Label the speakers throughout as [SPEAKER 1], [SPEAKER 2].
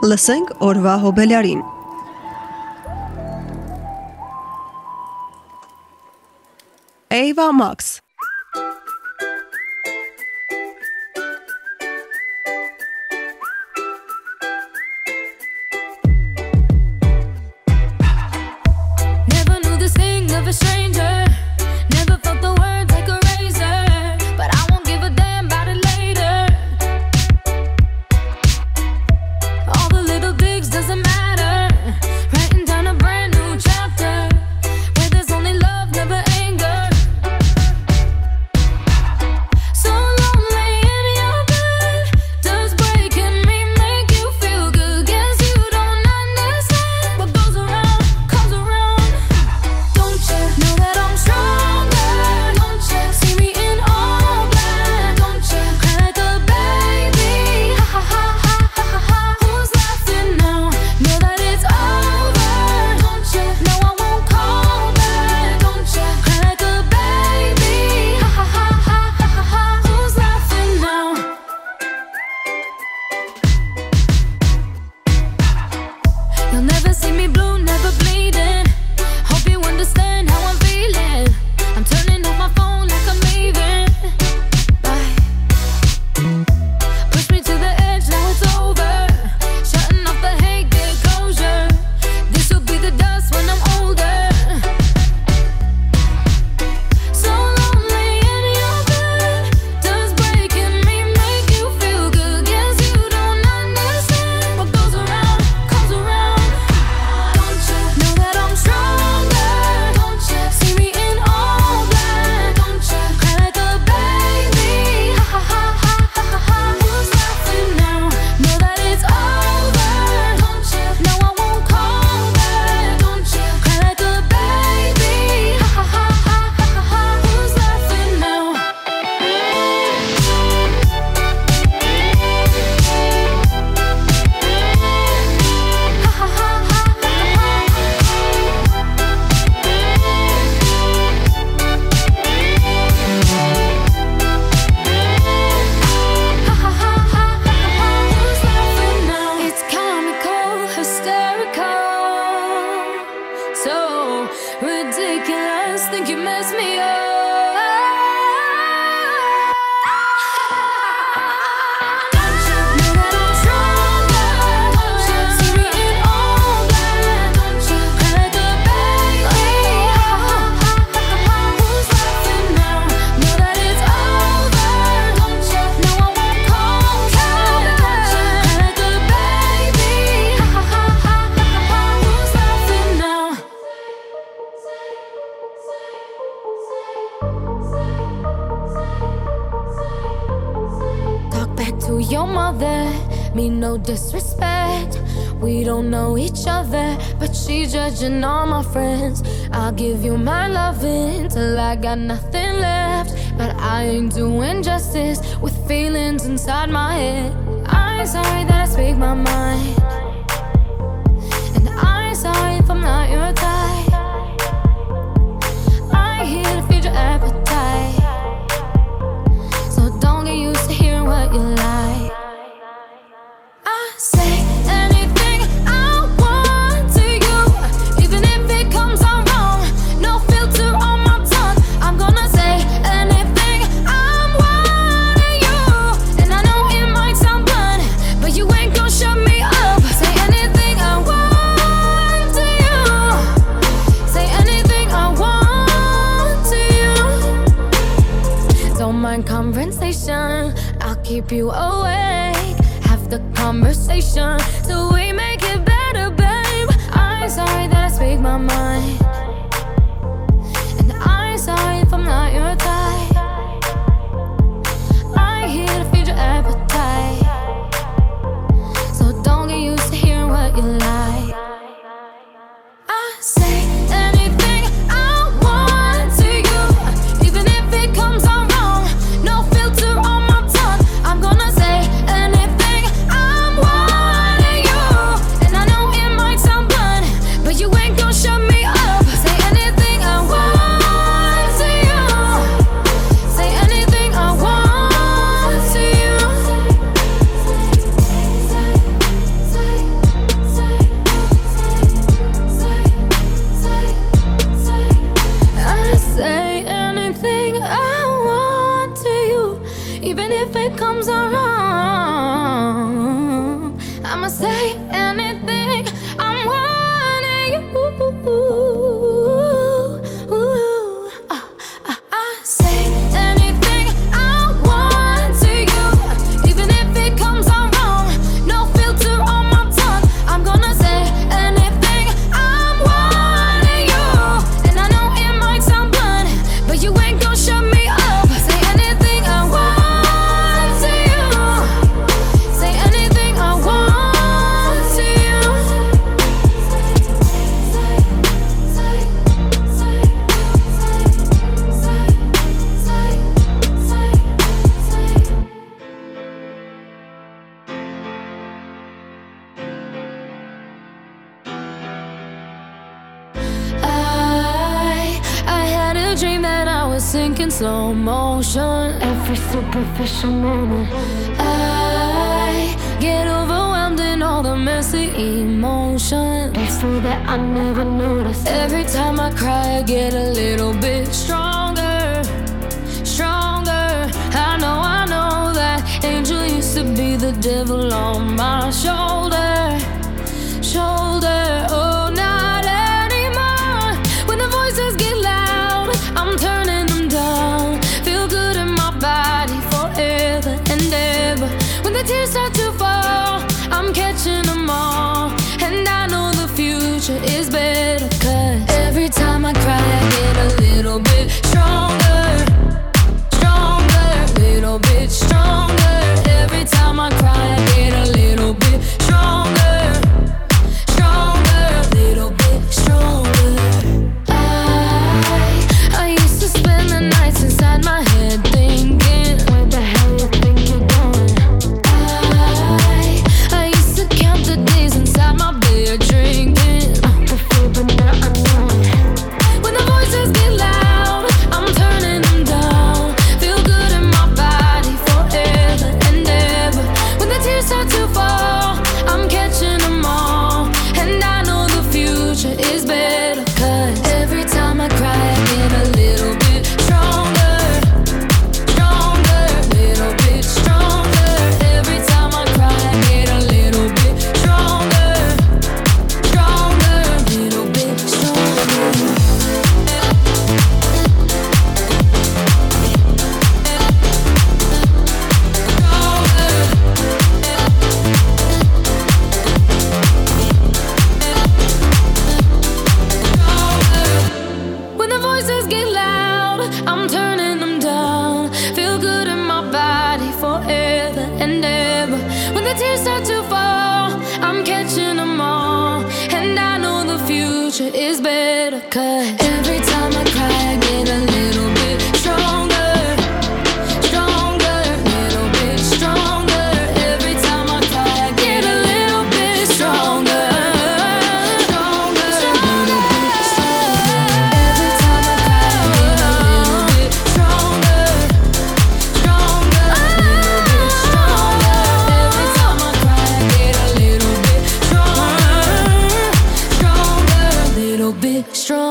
[SPEAKER 1] Լսենք օրվա հոբելարին։
[SPEAKER 2] Էյվա Մաքս think you mess me up. no disrespect. We don't know each other, but she judging all my friends. I'll give you my loving till I got nothing left. But I ain't doing justice with feelings inside my head. I'm sorry that I speak my mind. every superficial moment. I get overwhelmed in all the messy emotions. It's so that I never notice. Every time I cry, I get a little bit stronger, stronger. I know, I know that angel used to be the devil on my shoulder, shoulder. tears start to fall, I'm catching them all. And I know the future is better, cause every time I cry, I get a little.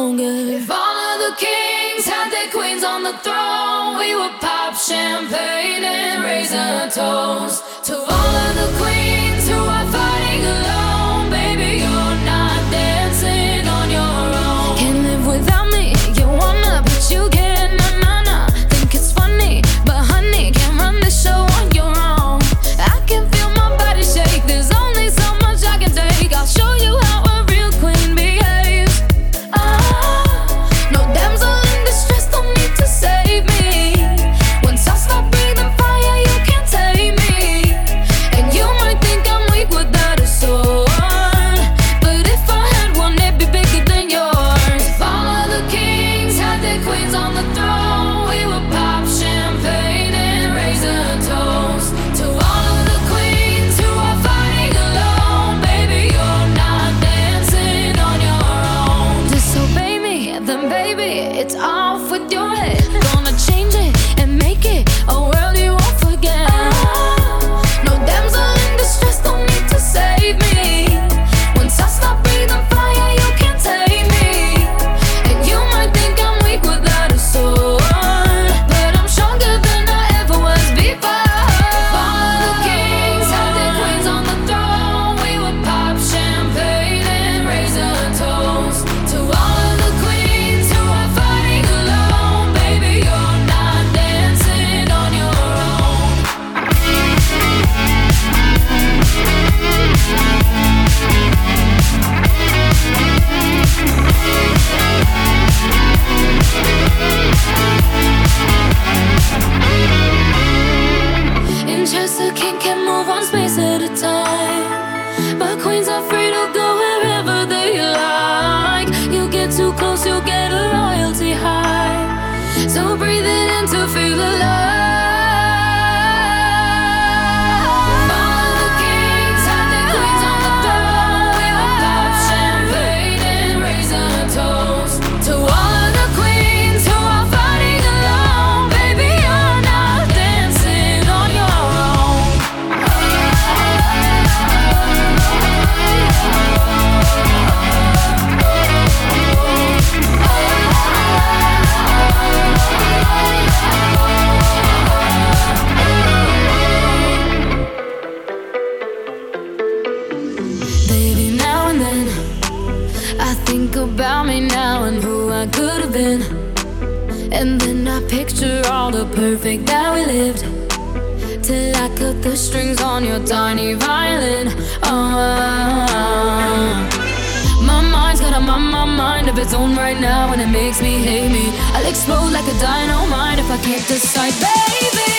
[SPEAKER 2] longer. If all of the kings had their queens on the throne, we would pop champagne and raise a toast to all of the queens who are fighting alone. one space at a time Baby, now and then I think about me now and who I could have been. And then I picture all the perfect that we lived. Till I cut the strings on your tiny violin. Oh. My mind's got a my, my mind of its own right now, and it makes me hate me. I'll explode like a dynamite if I can't decide, baby.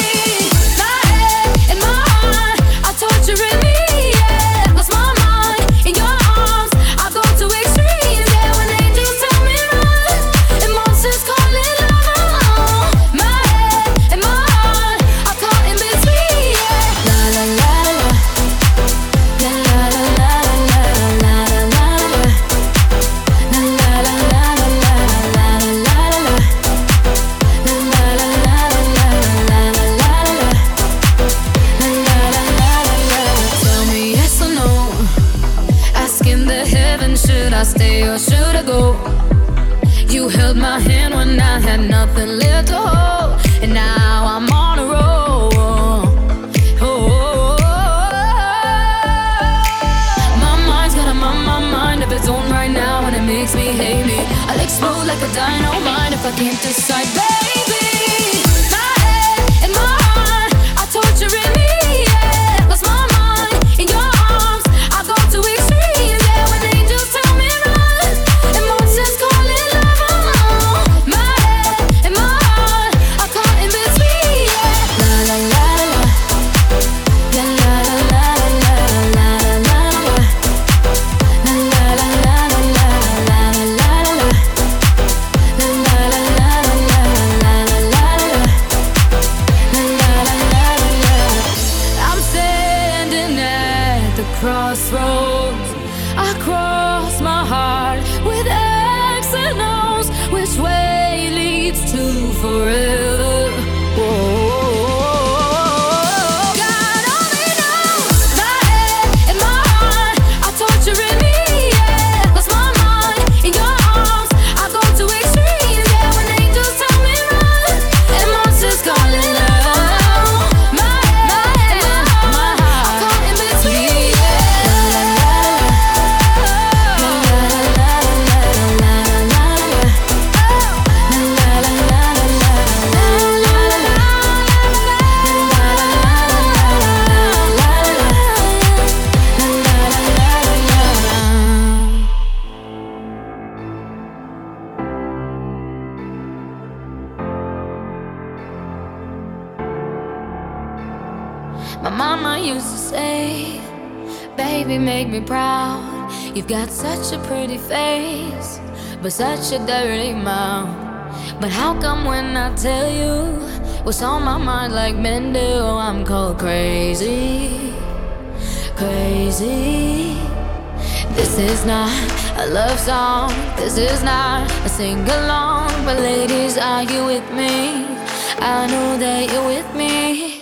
[SPEAKER 2] My head and my heart, are torture. nothing left to hold, oh, and now I'm on a roll. Oh, oh, oh, my mind's got a mind, my mind of its own right now, and it makes me hate me. I'll explode like a dynamite if I can't decide. Babe. me proud. You've got such a pretty face, but such a dirty mouth. But how come when I tell you what's on my mind, like men do, I'm called crazy, crazy. This is not a love song, this is not a sing along. But ladies, are you with me? I know that you're with me.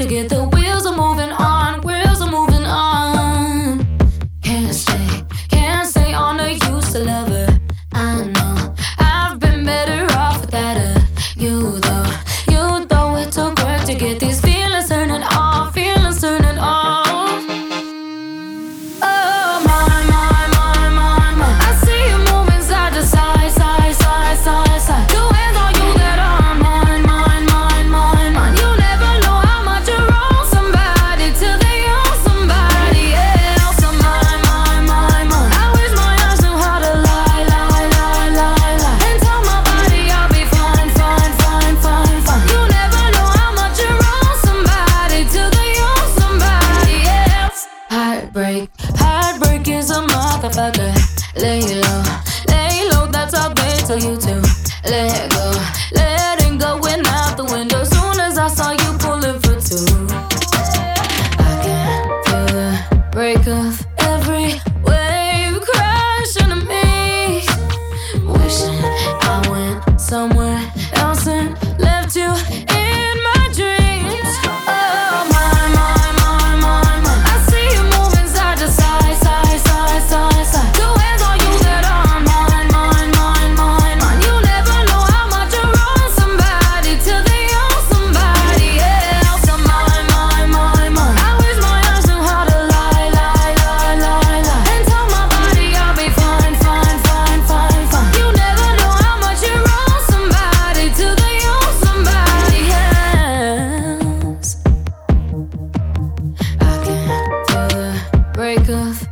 [SPEAKER 2] to get the so you too. Let go. break of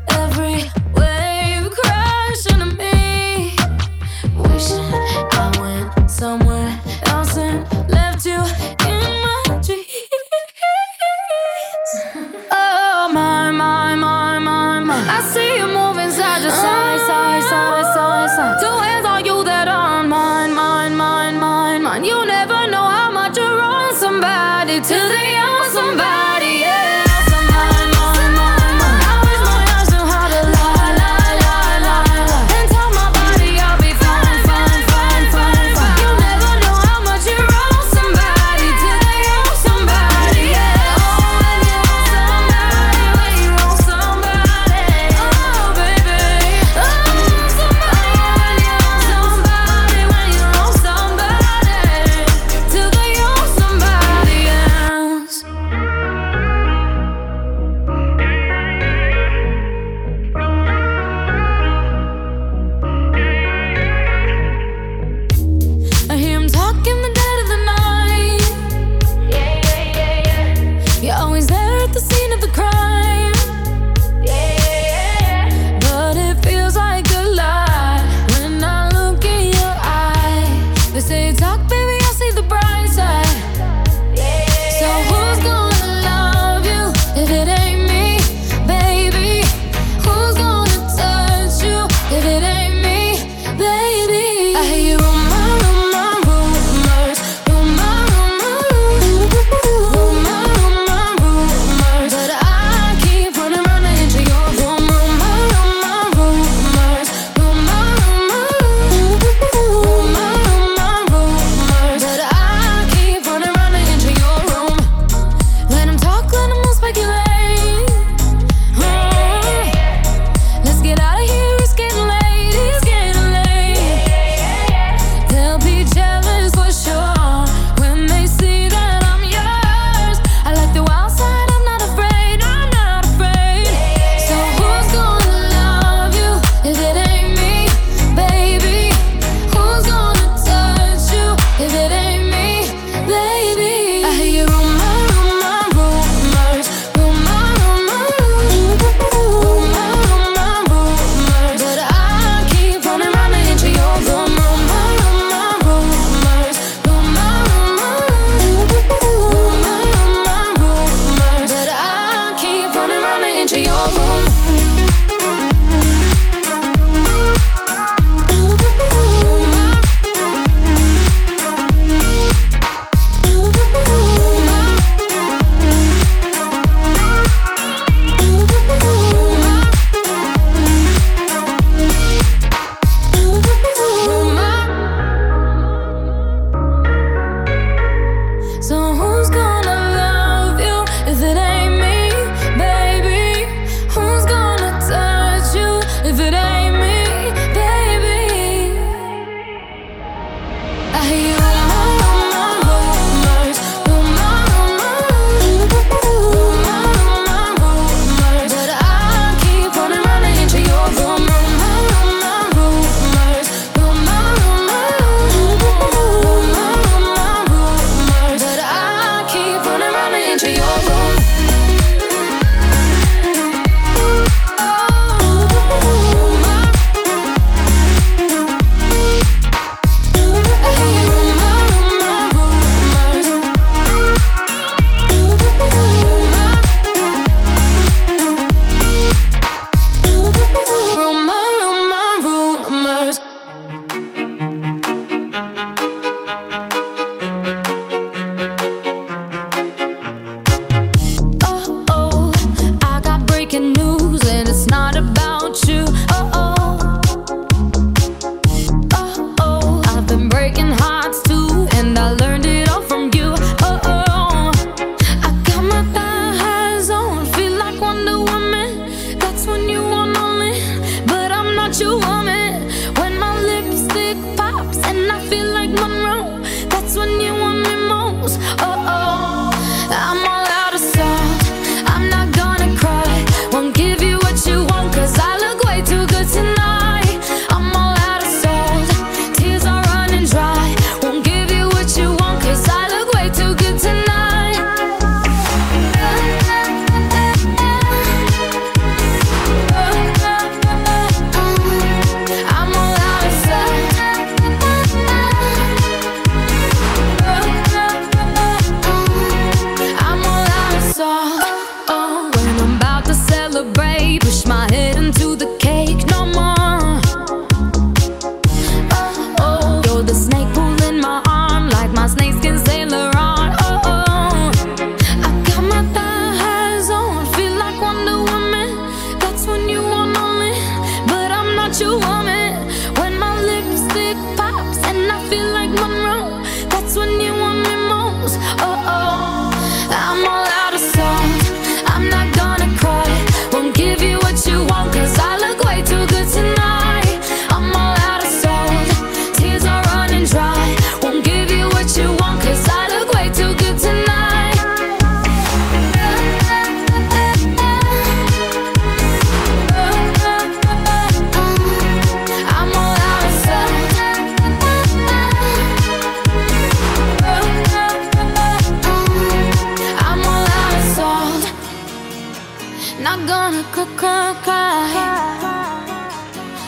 [SPEAKER 2] Not gonna cook or cry.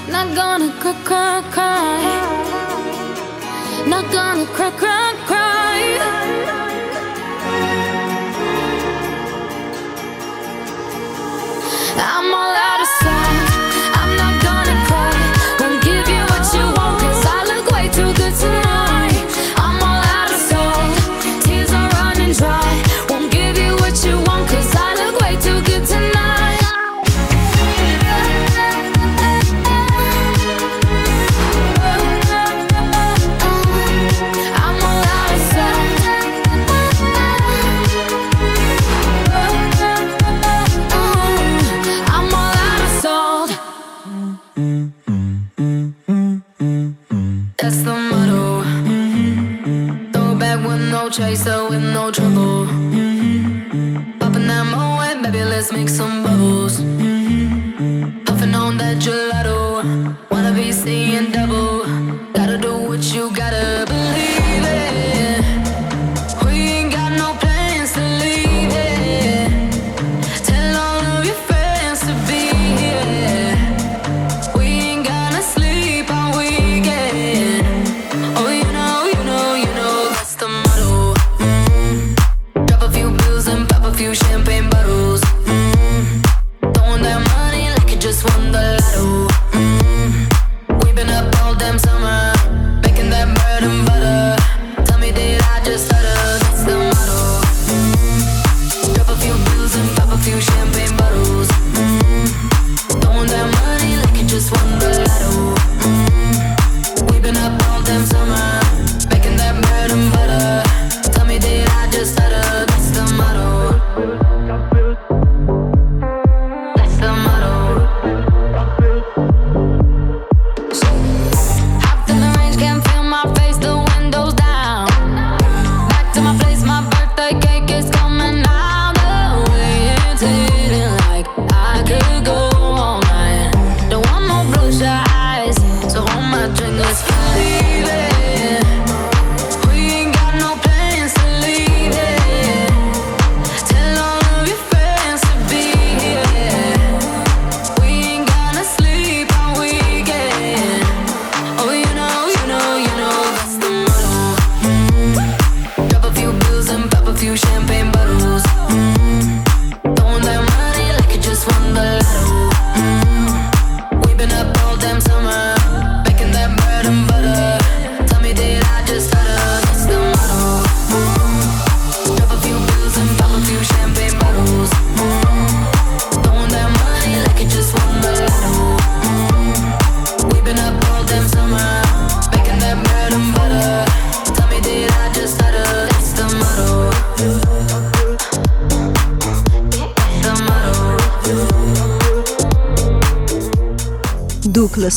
[SPEAKER 2] Not gonna cry, cry, cry. Not gonna cry, cry, cry. I'm all out. chaser with no trouble. Popping that moe, baby, let's make some bubbles.